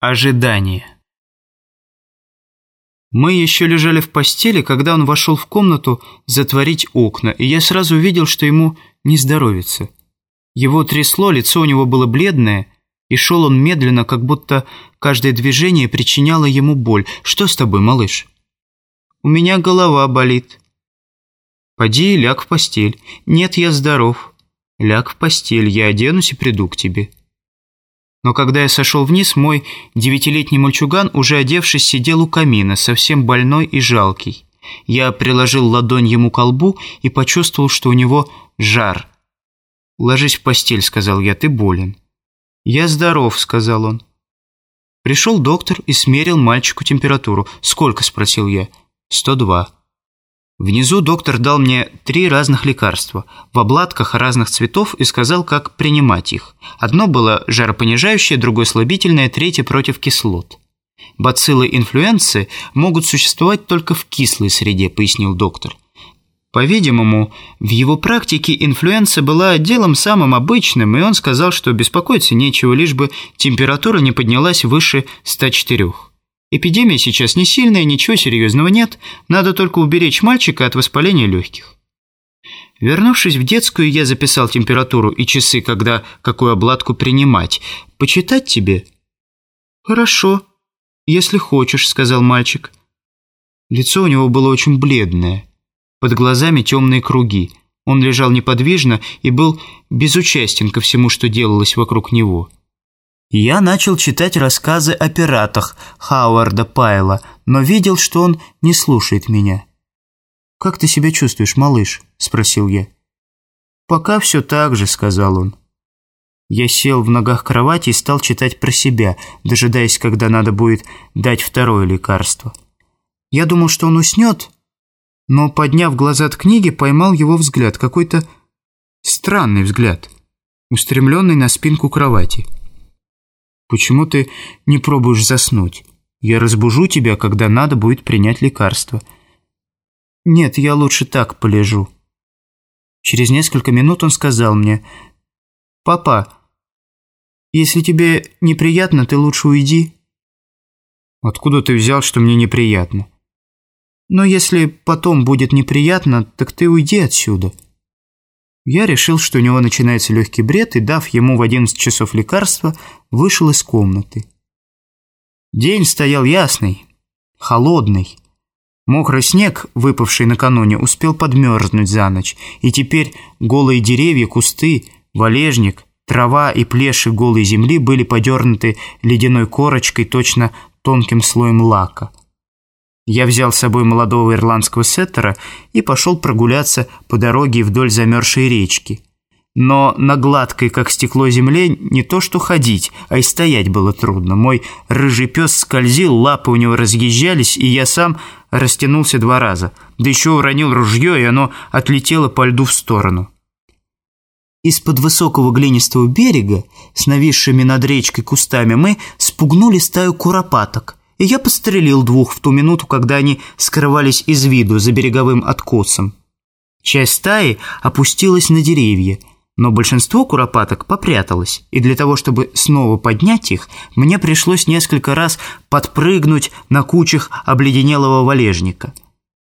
Ожидание. Мы еще лежали в постели, когда он вошел в комнату затворить окна, и я сразу увидел, что ему не здоровится. Его трясло, лицо у него было бледное, и шел он медленно, как будто каждое движение причиняло ему боль. «Что с тобой, малыш?» «У меня голова болит». «Поди ляг в постель». «Нет, я здоров». «Ляг в постель, я оденусь и приду к тебе». Но когда я сошел вниз, мой девятилетний мальчуган, уже одевшись, сидел у камина, совсем больной и жалкий. Я приложил ладонь ему к лбу и почувствовал, что у него жар. «Ложись в постель», — сказал я, — «ты болен». «Я здоров», — сказал он. Пришел доктор и смерил мальчику температуру. «Сколько?» — спросил я. «Сто два». Внизу доктор дал мне три разных лекарства в обладках разных цветов и сказал, как принимать их. Одно было жаропонижающее, другое слабительное, третье против кислот. Бациллы инфлюенции могут существовать только в кислой среде, пояснил доктор. По-видимому, в его практике инфлюенция была делом самым обычным, и он сказал, что беспокоиться нечего, лишь бы температура не поднялась выше 104. Эпидемия сейчас не сильная, ничего серьезного нет, надо только уберечь мальчика от воспаления легких. Вернувшись в детскую, я записал температуру и часы, когда какую обладку принимать. Почитать тебе? Хорошо, если хочешь, сказал мальчик. Лицо у него было очень бледное. Под глазами темные круги. Он лежал неподвижно и был безучастен ко всему, что делалось вокруг него. Я начал читать рассказы о пиратах Хауарда Пайла, но видел, что он не слушает меня. «Как ты себя чувствуешь, малыш?» – спросил я. «Пока все так же», – сказал он. Я сел в ногах кровати и стал читать про себя, дожидаясь, когда надо будет дать второе лекарство. Я думал, что он уснет, но, подняв глаза от книги, поймал его взгляд, какой-то странный взгляд, устремленный на спинку кровати. Почему ты не пробуешь заснуть? Я разбужу тебя, когда надо будет принять лекарство. Нет, я лучше так полежу. Через несколько минут он сказал мне, «Папа, если тебе неприятно, ты лучше уйди». «Откуда ты взял, что мне неприятно?» «Но если потом будет неприятно, так ты уйди отсюда». Я решил, что у него начинается легкий бред, и, дав ему в 11 часов лекарства, вышел из комнаты. День стоял ясный, холодный. Мокрый снег, выпавший накануне, успел подмерзнуть за ночь, и теперь голые деревья, кусты, валежник, трава и плеши голой земли были подернуты ледяной корочкой, точно тонким слоем лака. Я взял с собой молодого ирландского сеттера и пошел прогуляться по дороге вдоль замерзшей речки. Но на гладкой, как стекло земле, не то что ходить, а и стоять было трудно. Мой рыжий пес скользил, лапы у него разъезжались, и я сам растянулся два раза. Да еще уронил ружье, и оно отлетело по льду в сторону. Из-под высокого глинистого берега, с нависшими над речкой кустами, мы спугнули стаю куропаток и я подстрелил двух в ту минуту, когда они скрывались из виду за береговым откосом. Часть стаи опустилась на деревья, но большинство куропаток попряталось, и для того, чтобы снова поднять их, мне пришлось несколько раз подпрыгнуть на кучах обледенелого валежника –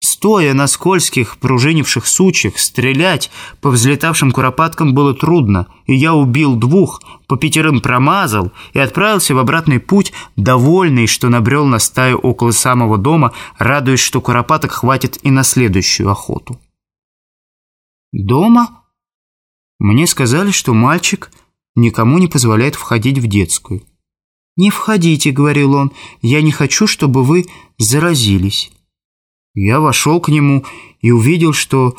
Стоя на скользких, пружинивших сучьях, стрелять по взлетавшим куропаткам было трудно, и я убил двух, по пятерым промазал и отправился в обратный путь, довольный, что набрел на стаю около самого дома, радуясь, что куропаток хватит и на следующую охоту. Дома? Мне сказали, что мальчик никому не позволяет входить в детскую. «Не входите», — говорил он, — «я не хочу, чтобы вы заразились». Я вошел к нему и увидел, что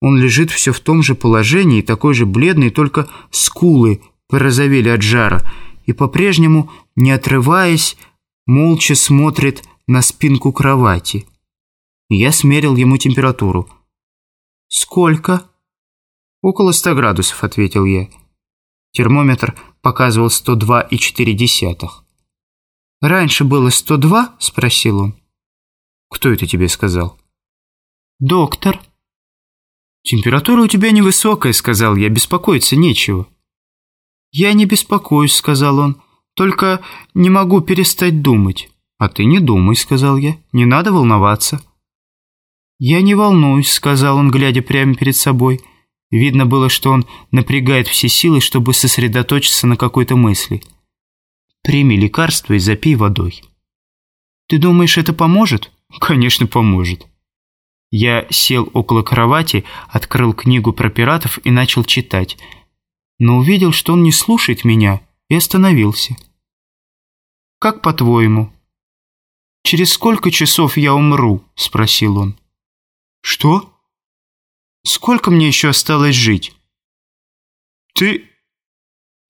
он лежит все в том же положении, такой же бледный, только скулы порозовели от жара, и по-прежнему, не отрываясь, молча смотрит на спинку кровати. Я смерил ему температуру. «Сколько?» «Около ста градусов», — ответил я. Термометр показывал 102,4. «Раньше было 102?» — спросил он. «Кто это тебе сказал?» «Доктор». «Температура у тебя невысокая», — сказал я, — «беспокоиться нечего». «Я не беспокоюсь», — сказал он. Только не могу перестать думать». «А ты не думай», — сказал я. «Не надо волноваться». «Я не волнуюсь», — сказал он, глядя прямо перед собой. Видно было, что он напрягает все силы, чтобы сосредоточиться на какой-то мысли. «Прими лекарство и запей водой». «Ты думаешь, это поможет?» «Конечно, поможет». Я сел около кровати, открыл книгу про пиратов и начал читать. Но увидел, что он не слушает меня, и остановился. «Как по-твоему?» «Через сколько часов я умру?» – спросил он. «Что?» «Сколько мне еще осталось жить?» «Ты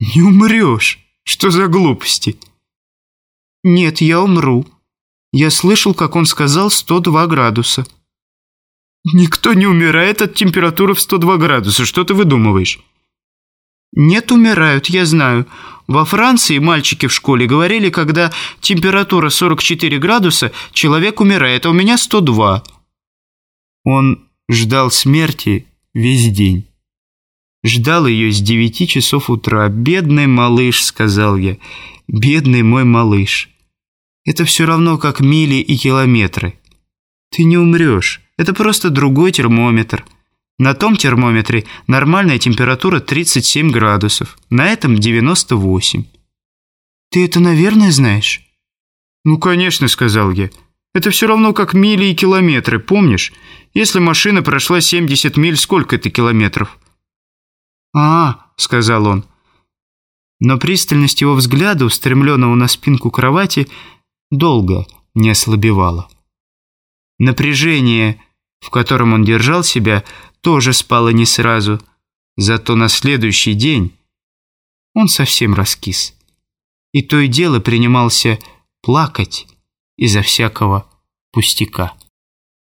не умрешь. Что за глупости?» «Нет, я умру. Я слышал, как он сказал 102 градуса». «Никто не умирает от температуры в 102 градуса. Что ты выдумываешь?» «Нет, умирают, я знаю. Во Франции мальчики в школе говорили, когда температура 44 градуса, человек умирает, а у меня 102». Он ждал смерти весь день. Ждал ее с девяти часов утра. «Бедный малыш», — сказал я, — «бедный мой малыш». Это все равно, как мили и километры. Ты не умрешь. Это просто другой термометр. На том термометре нормальная температура 37 градусов, на этом 98. Ты это, наверное, знаешь? Ну, конечно, сказал я. Это все равно как мили и километры, помнишь? Если машина прошла 70 миль, сколько это километров? А, сказал он. Но пристальность его взгляда, устремленного на спинку кровати, долго не ослабевала. Напряжение, в котором он держал себя, тоже спало не сразу. Зато на следующий день он совсем раскис. И то и дело принимался плакать из-за всякого пустяка.